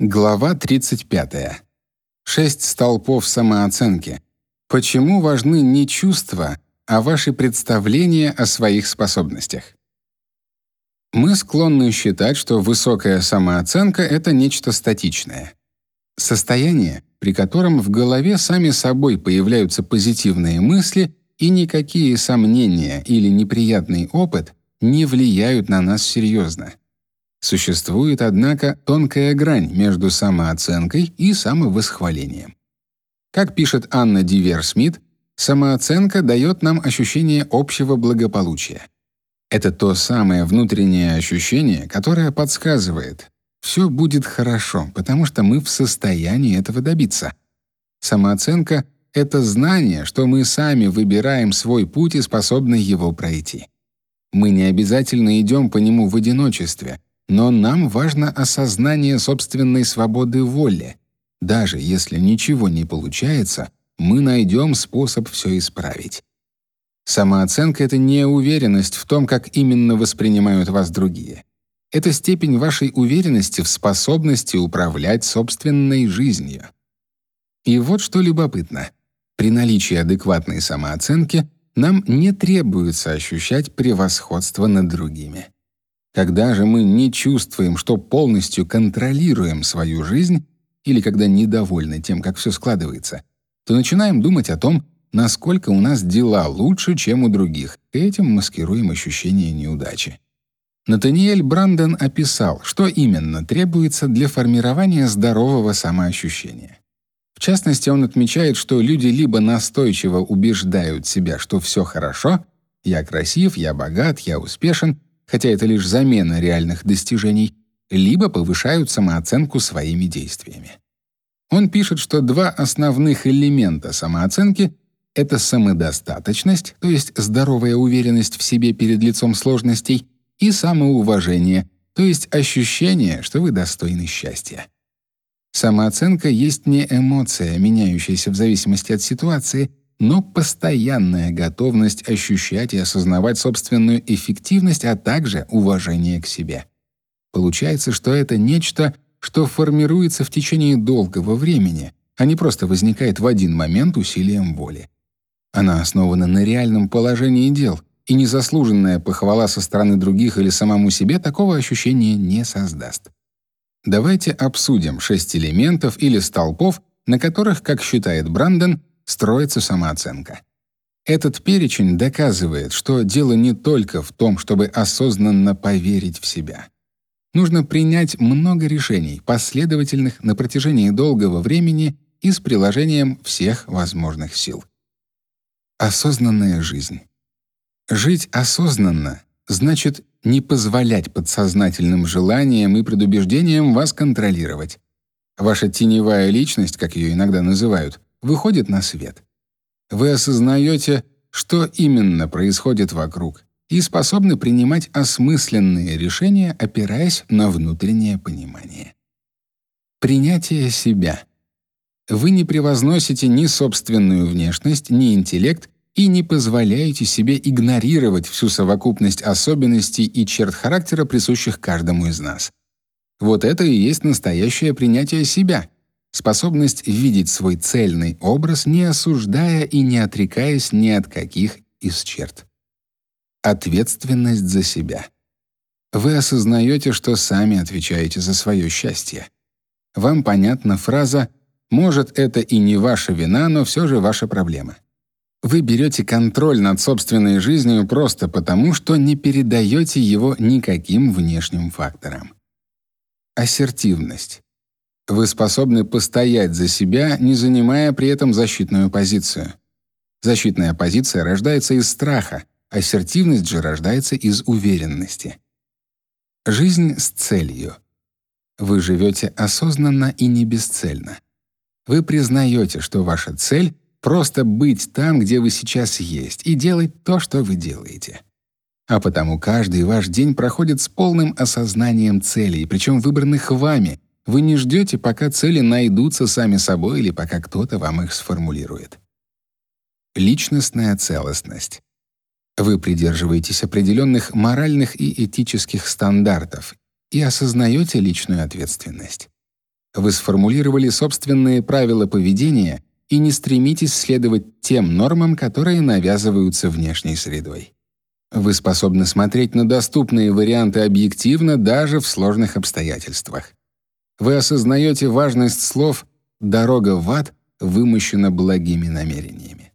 Глава 35. Шесть столпов самооценки. Почему важны не чувства, а ваши представления о своих способностях? Мы склонны считать, что высокая самооценка это нечто статичное. Состояние, при котором в голове сами собой появляются позитивные мысли и никакие сомнения или неприятный опыт не влияют на нас серьезно. Существует, однако, тонкая грань между самооценкой и самовосхвалением. Как пишет Анна Дивер-Смит, самооценка дает нам ощущение общего благополучия. Это то самое внутреннее ощущение, которое подсказывает, все будет хорошо, потому что мы в состоянии этого добиться. Самооценка — это знание, что мы сами выбираем свой путь и способны его пройти. Мы не обязательно идем по нему в одиночестве — но нам важно осознание собственной свободы воли. Даже если ничего не получается, мы найдем способ все исправить. Самооценка — это не уверенность в том, как именно воспринимают вас другие. Это степень вашей уверенности в способности управлять собственной жизнью. И вот что любопытно. При наличии адекватной самооценки нам не требуется ощущать превосходство над другими. Когда же мы не чувствуем, что полностью контролируем свою жизнь, или когда недовольны тем, как все складывается, то начинаем думать о том, насколько у нас дела лучше, чем у других, этим маскируем ощущение неудачи. Натаниэль Бранден описал, что именно требуется для формирования здорового самоощущения. В частности, он отмечает, что люди либо настойчиво убеждают себя, что все хорошо, я красив, я богат, я успешен, хотя это лишь замена реальных достижений, либо повышают самооценку своими действиями. Он пишет, что два основных элемента самооценки — это самодостаточность, то есть здоровая уверенность в себе перед лицом сложностей, и самоуважение, то есть ощущение, что вы достойны счастья. Самооценка есть не эмоция, меняющаяся в зависимости от ситуации, но постоянная готовность ощущать и осознавать собственную эффективность, а также уважение к себе. Получается, что это нечто, что формируется в течение долгого времени, а не просто возникает в один момент усилием воли. Она основана на реальном положении дел, и незаслуженная похвала со стороны других или самому себе такого ощущения не создаст. Давайте обсудим шесть элементов или столпов, на которых, как считает Бранден, строится самооценка. Этот перечень доказывает, что дело не только в том, чтобы осознанно поверить в себя. Нужно принять много решений, последовательных на протяжении долгого времени и с приложением всех возможных сил. Осознанная жизнь. Жить осознанно значит не позволять подсознательным желаниям и предубеждениям вас контролировать. Ваша теневая личность, как ее иногда называют, выходит на свет. Вы осознаете, что именно происходит вокруг, и способны принимать осмысленные решения, опираясь на внутреннее понимание. Принятие себя. Вы не превозносите ни собственную внешность, ни интеллект и не позволяете себе игнорировать всю совокупность особенностей и черт характера, присущих каждому из нас. Вот это и есть настоящее принятие себя — способность видеть свой цельный образ, не осуждая и не отрекаясь ни от каких из черт. Ответственность за себя. Вы осознаете, что сами отвечаете за свое счастье. Вам понятна фраза «может, это и не ваша вина, но все же ваша проблема». Вы берете контроль над собственной жизнью просто потому, что не передаете его никаким внешним факторам. Ассертивность. Вы способны постоять за себя, не занимая при этом защитную позицию. Защитная позиция рождается из страха, ассертивность же рождается из уверенности. Жизнь с целью. Вы живете осознанно и не бесцельно. Вы признаете, что ваша цель — просто быть там, где вы сейчас есть, и делать то, что вы делаете. А потому каждый ваш день проходит с полным осознанием целей, причем выбранных вами — вы не ждете, пока цели найдутся сами собой или пока кто-то вам их сформулирует. Личностная целостность. Вы придерживаетесь определенных моральных и этических стандартов и осознаете личную ответственность. Вы сформулировали собственные правила поведения и не стремитесь следовать тем нормам, которые навязываются внешней средой. Вы способны смотреть на доступные варианты объективно даже в сложных обстоятельствах. Вы осознаете важность слов «дорога в ад» вымощена благими намерениями.